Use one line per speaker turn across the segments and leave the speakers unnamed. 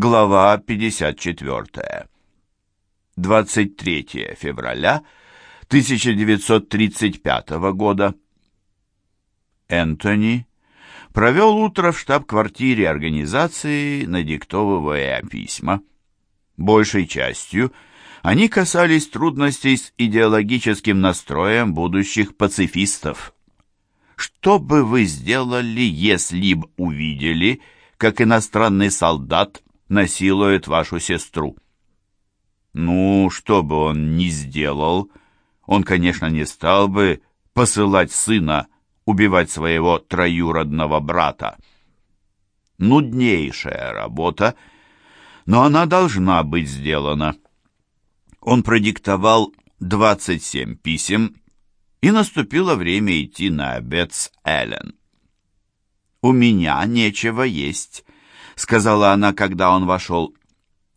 Глава 54. 23 февраля 1935 года. Энтони провел утро в штаб-квартире организации, надиктовывая письма. Большей частью они касались трудностей с идеологическим настроем будущих пацифистов. Что бы вы сделали, если б увидели, как иностранный солдат насилует вашу сестру. Ну, что бы он ни сделал, он, конечно, не стал бы посылать сына убивать своего троюродного брата. Нуднейшая работа, но она должна быть сделана. Он продиктовал 27 писем, и наступило время идти на обед с Эллен. «У меня нечего есть», сказала она, когда он вошел.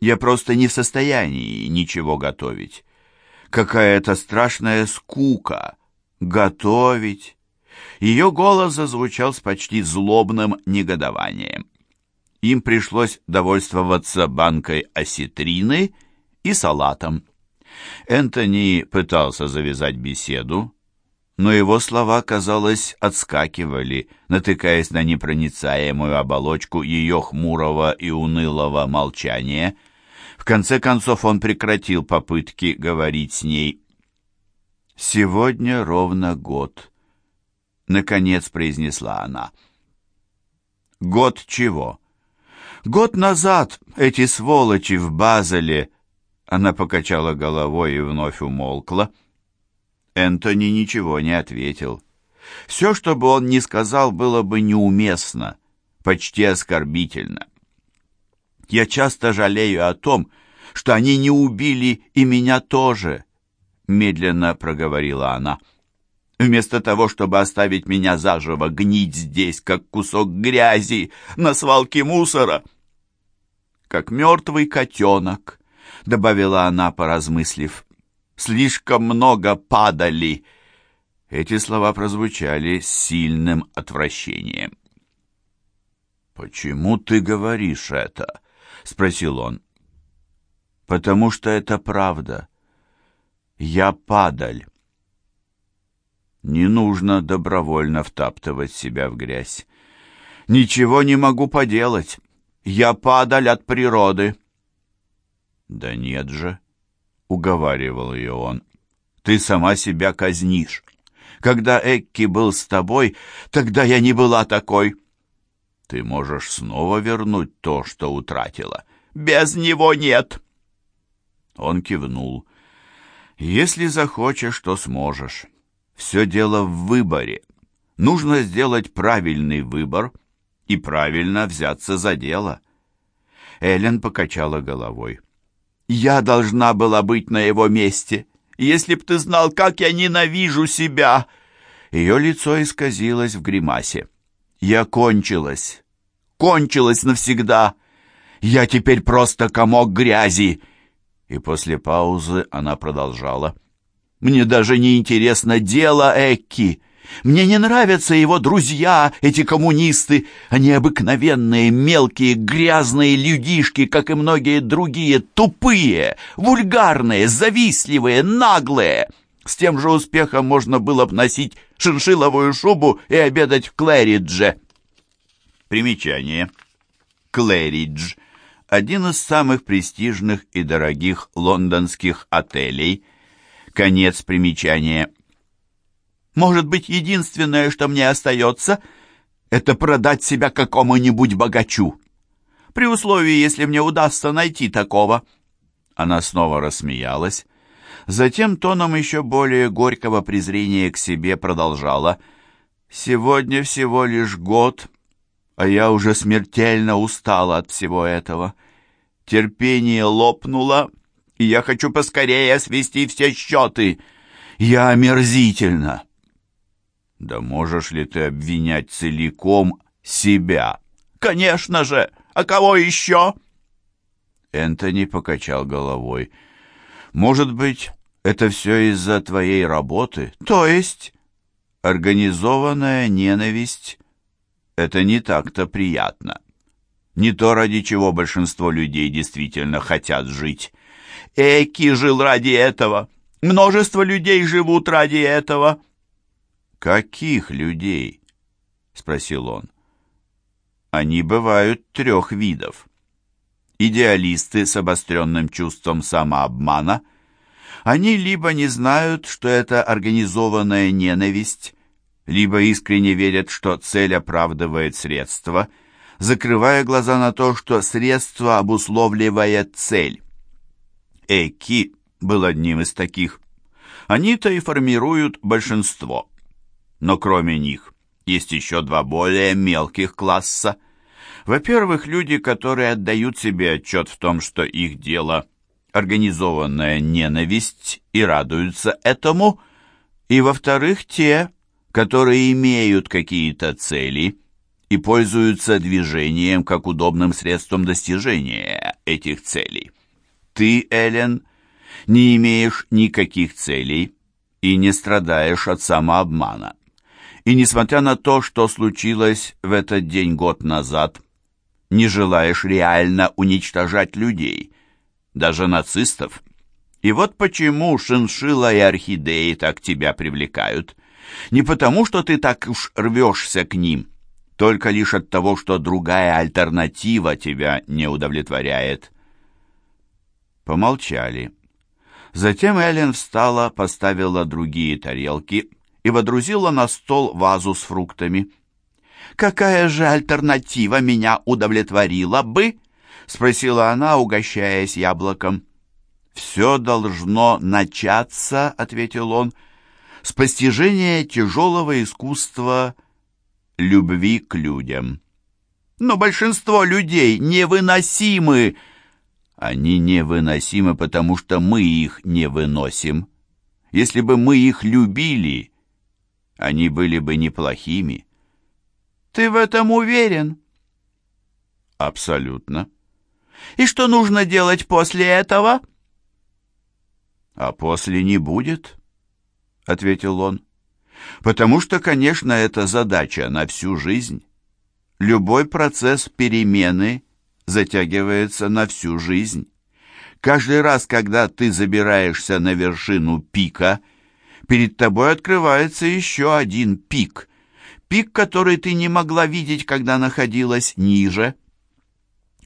«Я просто не в состоянии ничего готовить. Какая-то страшная скука. Готовить». Ее голос зазвучал с почти злобным негодованием. Им пришлось довольствоваться банкой осетрины и салатом. Энтони пытался завязать беседу, но его слова, казалось, отскакивали, натыкаясь на непроницаемую оболочку ее хмурого и унылого молчания. В конце концов он прекратил попытки говорить с ней. «Сегодня ровно год», — наконец произнесла она. «Год чего?» «Год назад эти сволочи в Базеле...» Она покачала головой и вновь умолкла. Энтони ничего не ответил. Все, что бы он ни сказал, было бы неуместно, почти оскорбительно. «Я часто жалею о том, что они не убили и меня тоже», — медленно проговорила она. «Вместо того, чтобы оставить меня заживо гнить здесь, как кусок грязи на свалке мусора». «Как мертвый котенок», — добавила она, поразмыслив слишком много падали». Эти слова прозвучали с сильным отвращением. «Почему ты говоришь это?» — спросил он. «Потому что это правда. Я падаль». Не нужно добровольно втаптывать себя в грязь. Ничего не могу поделать. Я падаль от природы. Да нет же. — уговаривал ее он. «Ты сама себя казнишь. Когда Экки был с тобой, тогда я не была такой». «Ты можешь снова вернуть то, что утратила». «Без него нет». Он кивнул. «Если захочешь, то сможешь. Все дело в выборе. Нужно сделать правильный выбор и правильно взяться за дело». Эллен покачала головой. Я должна была быть на его месте. Если б ты знал, как я ненавижу себя!» Ее лицо исказилось в гримасе. «Я кончилась. Кончилась навсегда. Я теперь просто комок грязи!» И после паузы она продолжала. «Мне даже не интересно дело Экки. Мне не нравятся его друзья, эти коммунисты. Они обыкновенные, мелкие, грязные людишки, как и многие другие, тупые, вульгарные, завистливые, наглые. С тем же успехом можно было бы носить шиншилловую шубу и обедать в Клэридже. Примечание. Клэридж – один из самых престижных и дорогих лондонских отелей. Конец примечания. Может быть, единственное, что мне остается, это продать себя какому-нибудь богачу. При условии, если мне удастся найти такого». Она снова рассмеялась. Затем тоном еще более горького презрения к себе продолжала. «Сегодня всего лишь год, а я уже смертельно устала от всего этого. Терпение лопнуло, и я хочу поскорее свести все счеты. Я омерзительно, да можешь ли ты обвинять целиком себя? Конечно же! А кого еще? Энтони покачал головой. Может быть, это все из-за твоей работы? То есть? Организованная ненависть — это не так-то приятно. не то, ради чего большинство людей действительно хотят жить. Эки жил ради этого. Множество людей живут ради этого. Каких людей? спросил он. Они бывают трех видов. Идеалисты с обостренным чувством самообмана. Они либо не знают, что это организованная ненависть, либо искренне верят, что цель оправдывает средства – закрывая глаза на то, что средство обусловливает цель. Эки был одним из таких. Они-то и формируют большинство. Но кроме них есть еще два более мелких класса. Во-первых, люди, которые отдают себе отчет в том, что их дело – организованная ненависть и радуются этому. И, во-вторых, те, которые имеют какие-то цели – и пользуются движением как удобным средством достижения этих целей. Ты, Эллен, не имеешь никаких целей и не страдаешь от самообмана. И несмотря на то, что случилось в этот день год назад, не желаешь реально уничтожать людей, даже нацистов. И вот почему шиншилла и орхидеи так тебя привлекают. Не потому, что ты так уж рвешься к ним – только лишь от того, что другая альтернатива тебя не удовлетворяет. Помолчали. Затем Эллен встала, поставила другие тарелки и водрузила на стол вазу с фруктами. «Какая же альтернатива меня удовлетворила бы?» — спросила она, угощаясь яблоком. «Все должно начаться», — ответил он, — «с постижения тяжелого искусства — любви к людям. Но большинство людей невыносимы. Они невыносимы, потому что мы их не выносим. Если бы мы их любили, они были бы неплохими. Ты в этом уверен? Абсолютно. И что нужно делать после этого? А после не будет, ответил он. Потому что, конечно, это задача на всю жизнь. Любой процесс перемены затягивается на всю жизнь. Каждый раз, когда ты забираешься на вершину пика, перед тобой открывается еще один пик. Пик, который ты не могла видеть, когда находилась ниже.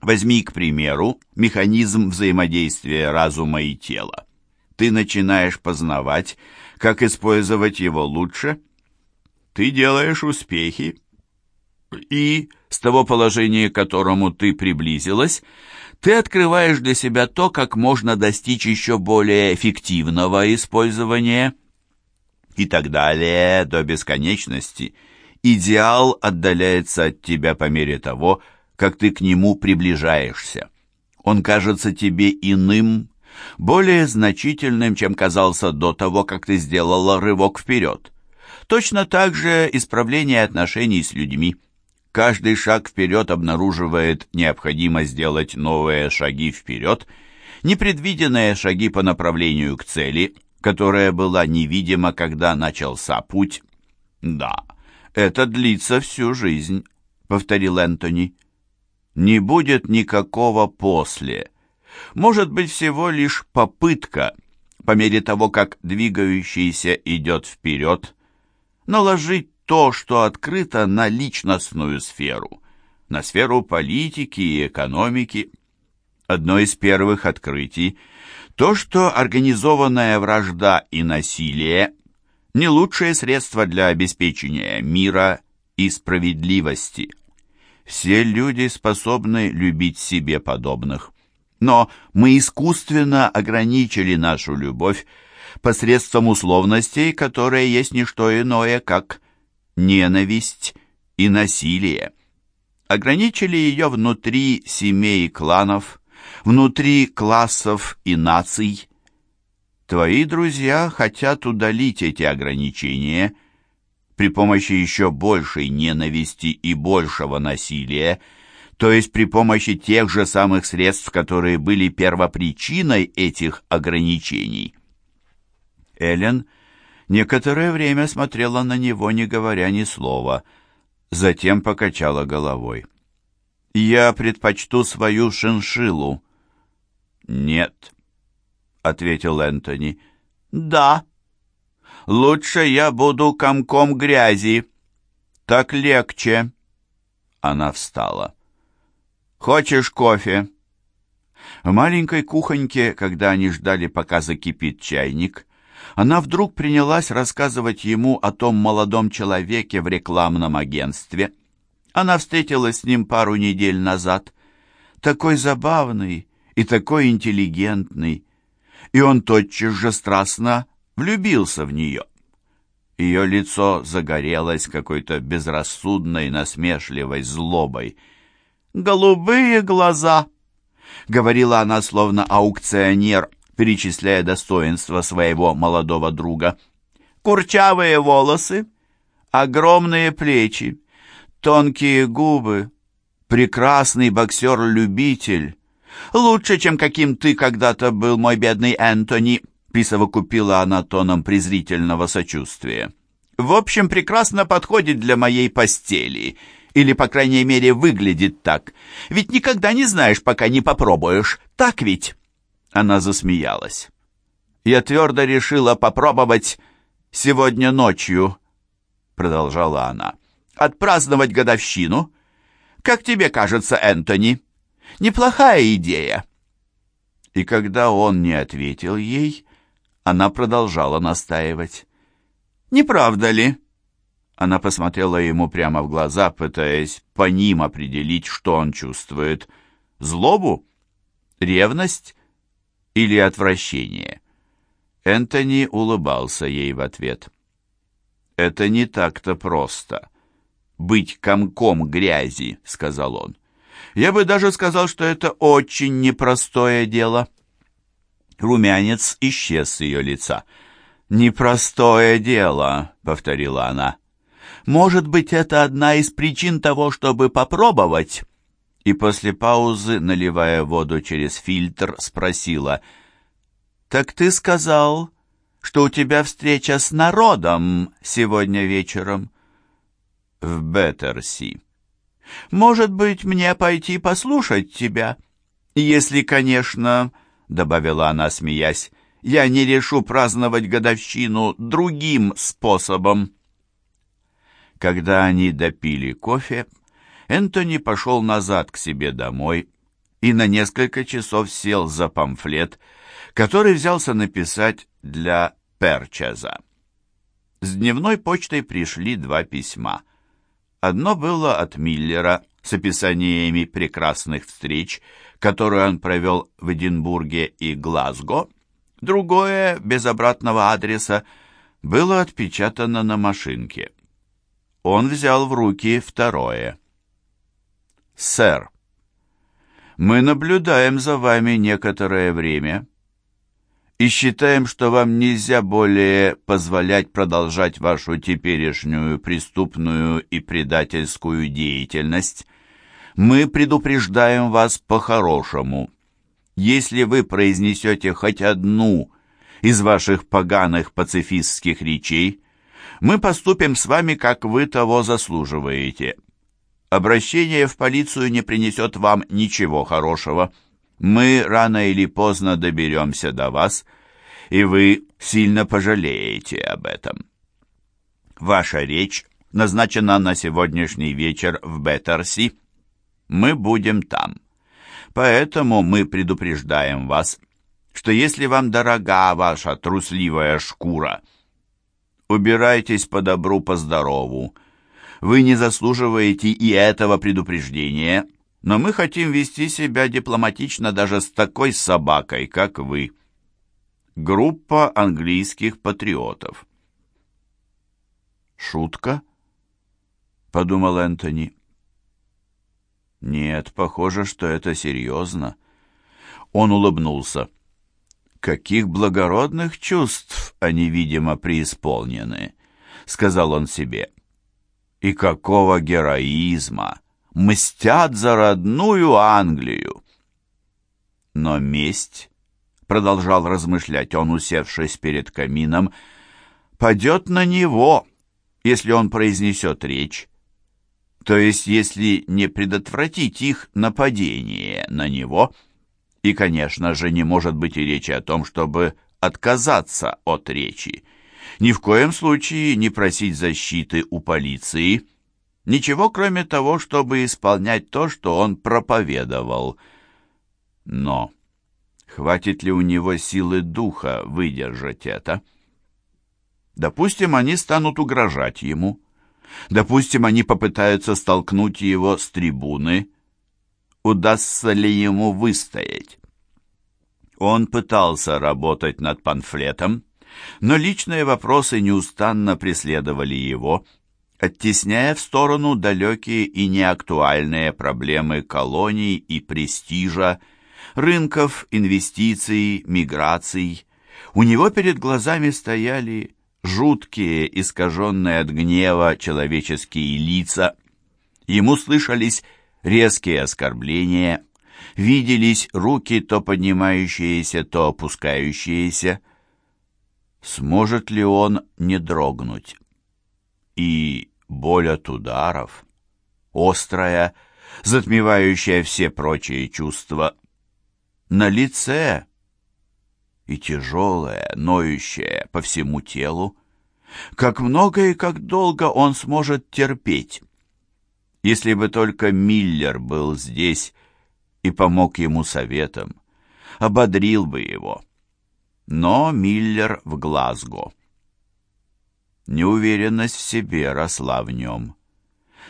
Возьми, к примеру, механизм взаимодействия разума и тела. Ты начинаешь познавать, как использовать его лучше? Ты делаешь успехи, и с того положения, к которому ты приблизилась, ты открываешь для себя то, как можно достичь еще более эффективного использования и так далее до бесконечности. Идеал отдаляется от тебя по мере того, как ты к нему приближаешься. Он кажется тебе иным, более значительным, чем казался до того, как ты сделала рывок вперед. Точно так же исправление отношений с людьми. Каждый шаг вперед обнаруживает необходимость сделать новые шаги вперед, непредвиденные шаги по направлению к цели, которая была невидима, когда начался путь. «Да, это длится всю жизнь», — повторил Энтони. «Не будет никакого «после» может быть всего лишь попытка, по мере того, как двигающийся идет вперед, наложить то, что открыто на личностную сферу, на сферу политики и экономики. Одно из первых открытий – то, что организованная вражда и насилие – не лучшее средство для обеспечения мира и справедливости. Все люди способны любить себе подобных. Но мы искусственно ограничили нашу любовь посредством условностей, которые есть не что иное, как ненависть и насилие. Ограничили ее внутри семей и кланов, внутри классов и наций. Твои друзья хотят удалить эти ограничения при помощи еще большей ненависти и большего насилия, то есть при помощи тех же самых средств, которые были первопричиной этих ограничений. Эллен некоторое время смотрела на него, не говоря ни слова, затем покачала головой. «Я предпочту свою шиншилу». «Нет», — ответил Энтони. «Да. Лучше я буду комком грязи. Так легче». Она встала. «Хочешь кофе?» В маленькой кухоньке, когда они ждали, пока закипит чайник, она вдруг принялась рассказывать ему о том молодом человеке в рекламном агентстве. Она встретилась с ним пару недель назад. Такой забавный и такой интеллигентный. И он тотчас же страстно влюбился в нее. Ее лицо загорелось какой-то безрассудной, насмешливой злобой. «Голубые глаза!» — говорила она, словно аукционер, перечисляя достоинства своего молодого друга. «Курчавые волосы, огромные плечи, тонкие губы, прекрасный боксер-любитель. Лучше, чем каким ты когда-то был, мой бедный Энтони», присовокупила она тоном презрительного сочувствия. «В общем, прекрасно подходит для моей постели» или, по крайней мере, выглядит так. Ведь никогда не знаешь, пока не попробуешь. Так ведь?» Она засмеялась. «Я твердо решила попробовать сегодня ночью», — продолжала она. «Отпраздновать годовщину. Как тебе кажется, Энтони? Неплохая идея». И когда он не ответил ей, она продолжала настаивать. «Не правда ли?» Она посмотрела ему прямо в глаза, пытаясь по ним определить, что он чувствует. Злобу? Ревность? Или отвращение? Энтони улыбался ей в ответ. «Это не так-то просто. Быть комком грязи», — сказал он. «Я бы даже сказал, что это очень непростое дело». Румянец исчез с ее лица. «Непростое дело», — повторила она. Может быть, это одна из причин того, чтобы попробовать?» И после паузы, наливая воду через фильтр, спросила, «Так ты сказал, что у тебя встреча с народом сегодня вечером?» «В Беттерси». «Может быть, мне пойти послушать тебя?» «Если, конечно...» — добавила она, смеясь, «я не решу праздновать годовщину другим способом». Когда они допили кофе, Энтони пошел назад к себе домой и на несколько часов сел за памфлет, который взялся написать для Перчеза. С дневной почтой пришли два письма. Одно было от Миллера с описаниями прекрасных встреч, которые он провел в Эдинбурге и Глазго, другое, без обратного адреса, было отпечатано на машинке. Он взял в руки второе. «Сэр, мы наблюдаем за вами некоторое время и считаем, что вам нельзя более позволять продолжать вашу теперешнюю преступную и предательскую деятельность. Мы предупреждаем вас по-хорошему. Если вы произнесете хоть одну из ваших поганых пацифистских речей, мы поступим с вами, как вы того заслуживаете. Обращение в полицию не принесет вам ничего хорошего. Мы рано или поздно доберемся до вас, и вы сильно пожалеете об этом. Ваша речь назначена на сегодняшний вечер в Беттерси. Мы будем там. Поэтому мы предупреждаем вас, что если вам дорога ваша трусливая шкура – Убирайтесь по добру, по здорову. Вы не заслуживаете и этого предупреждения, но мы хотим вести себя дипломатично даже с такой собакой, как вы. Группа английских патриотов. Шутка? Подумал Энтони. Нет, похоже, что это серьезно. Он улыбнулся каких благородных чувств они, видимо, преисполнены», — сказал он себе. «И какого героизма! Мстят за родную Англию!» Но месть, — продолжал размышлять он, усевшись перед камином, — падет на него, если он произнесет речь. То есть, если не предотвратить их нападение на него, и, конечно же, не может быть и речи о том, чтобы отказаться от речи, ни в коем случае не просить защиты у полиции, ничего кроме того, чтобы исполнять то, что он проповедовал. Но хватит ли у него силы духа выдержать это? Допустим, они станут угрожать ему. Допустим, они попытаются столкнуть его с трибуны. Удастся ли ему выстоять? Он пытался работать над памфлетом, но личные вопросы неустанно преследовали его, оттесняя в сторону далекие и неактуальные проблемы колоний и престижа, рынков, инвестиций, миграций. У него перед глазами стояли жуткие, искаженные от гнева человеческие лица. Ему слышались резкие оскорбления, виделись руки, то поднимающиеся, то опускающиеся. Сможет ли он не дрогнуть? И боль от ударов, острая, затмевающая все прочие чувства, на лице и тяжелая, ноющая по всему телу. Как много и как долго он сможет терпеть. Если бы только Миллер был здесь и помог ему советом, ободрил бы его. Но Миллер в Глазго. Неуверенность в себе росла в нем.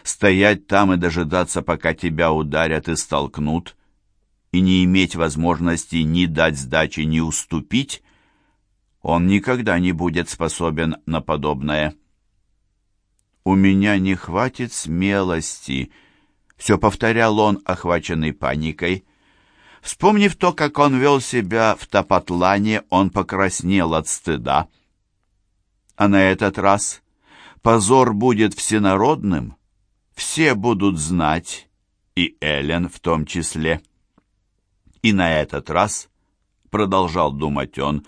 Стоять там и дожидаться, пока тебя ударят и столкнут, и не иметь возможности ни дать сдачи, ни уступить, он никогда не будет способен на подобное. «У меня не хватит смелости», — все повторял он, охваченный паникой. Вспомнив то, как он вел себя в Топотлане, он покраснел от стыда. А на этот раз позор будет всенародным, все будут знать, и Эллен в том числе. И на этот раз, продолжал думать он,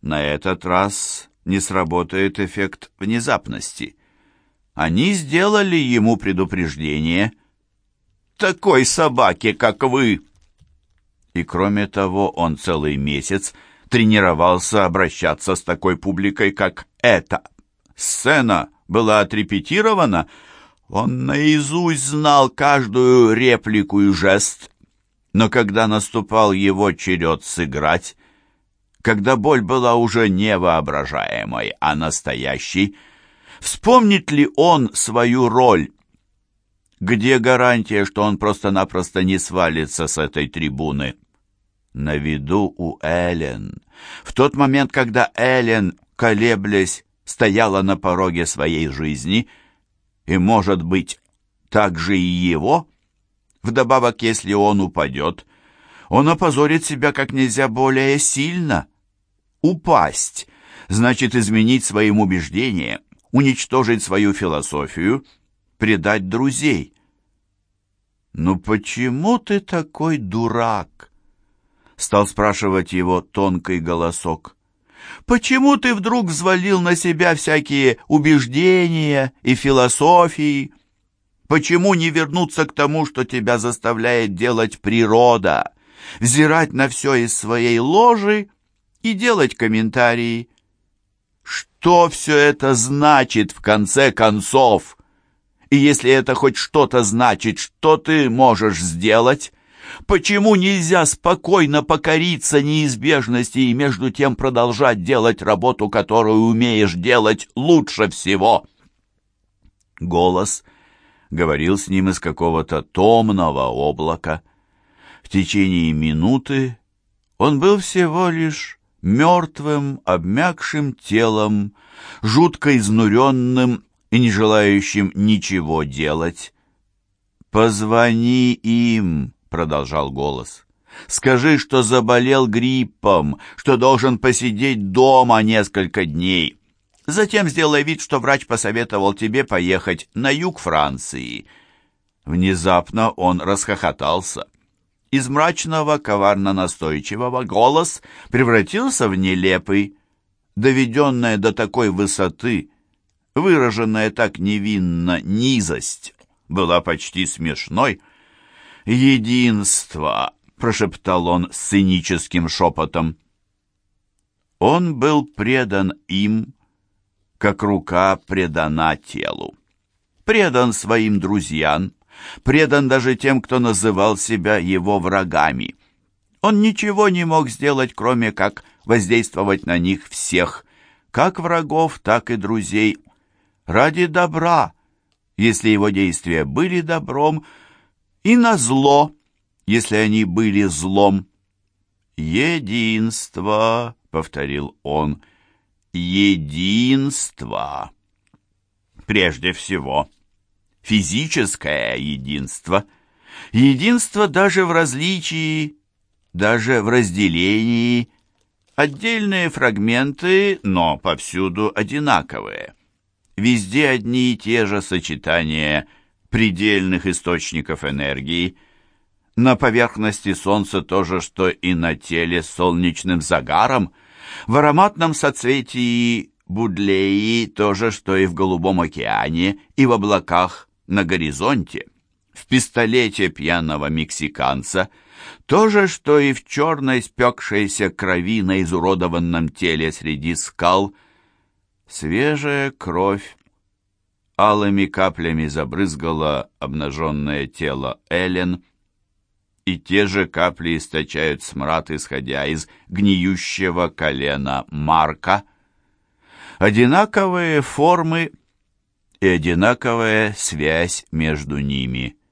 на этот раз не сработает эффект внезапности. Они сделали ему предупреждение. «Такой собаки, как вы!» И кроме того, он целый месяц тренировался обращаться с такой публикой, как эта. Сцена была отрепетирована, он наизусть знал каждую реплику и жест, но когда наступал его черед сыграть, когда боль была уже не воображаемой, а настоящей, вспомнит ли он свою роль? Где гарантия, что он просто-напросто не свалится с этой трибуны? На виду у Эллен. В тот момент, когда Эллен, колеблясь, стояла на пороге своей жизни, и, может быть, так же и его — Вдобавок, если он упадет, он опозорит себя как нельзя более сильно. Упасть значит изменить своим убеждениям, уничтожить свою философию, предать друзей. «Ну почему ты такой дурак?» — стал спрашивать его тонкий голосок. «Почему ты вдруг взвалил на себя всякие убеждения и философии?» Почему не вернуться к тому, что тебя заставляет делать природа, взирать на все из своей ложи и делать комментарии? Что все это значит в конце концов? И если это хоть что-то значит, что ты можешь сделать? Почему нельзя спокойно покориться неизбежности и между тем продолжать делать работу, которую умеешь делать лучше всего? Голос — говорил с ним из какого-то томного облака. В течение минуты он был всего лишь мертвым, обмякшим телом, жутко изнуренным и не желающим ничего делать. «Позвони им», — продолжал голос. «Скажи, что заболел гриппом, что должен посидеть дома несколько дней. Затем сделай вид, что врач посоветовал тебе поехать на юг Франции. Внезапно он расхохотался. Из мрачного, коварно-настойчивого голос превратился в нелепый, доведенная до такой высоты, выраженная так невинно низость, была почти смешной. «Единство!» — прошептал он с циническим шепотом. Он был предан им, как рука предана телу. Предан своим друзьям, предан даже тем, кто называл себя его врагами. Он ничего не мог сделать, кроме как воздействовать на них всех, как врагов, так и друзей, ради добра, если его действия были добром, и на зло, если они были злом. «Единство», — повторил он, — «единство». Прежде всего, физическое единство, единство даже в различии, даже в разделении, отдельные фрагменты, но повсюду одинаковые. Везде одни и те же сочетания предельных источников энергии. На поверхности Солнца то же, что и на теле солнечным загаром. В ароматном соцветии Будлеи то же, что и в Голубом океане, и в облаках на горизонте. В пистолете пьяного мексиканца то же, что и в черной спекшейся крови на изуродованном теле среди скал. Свежая кровь алыми каплями забрызгала обнаженное тело Эллен, и те же капли источают смрад, исходя из гниющего колена Марка. Одинаковые формы и одинаковая связь между ними —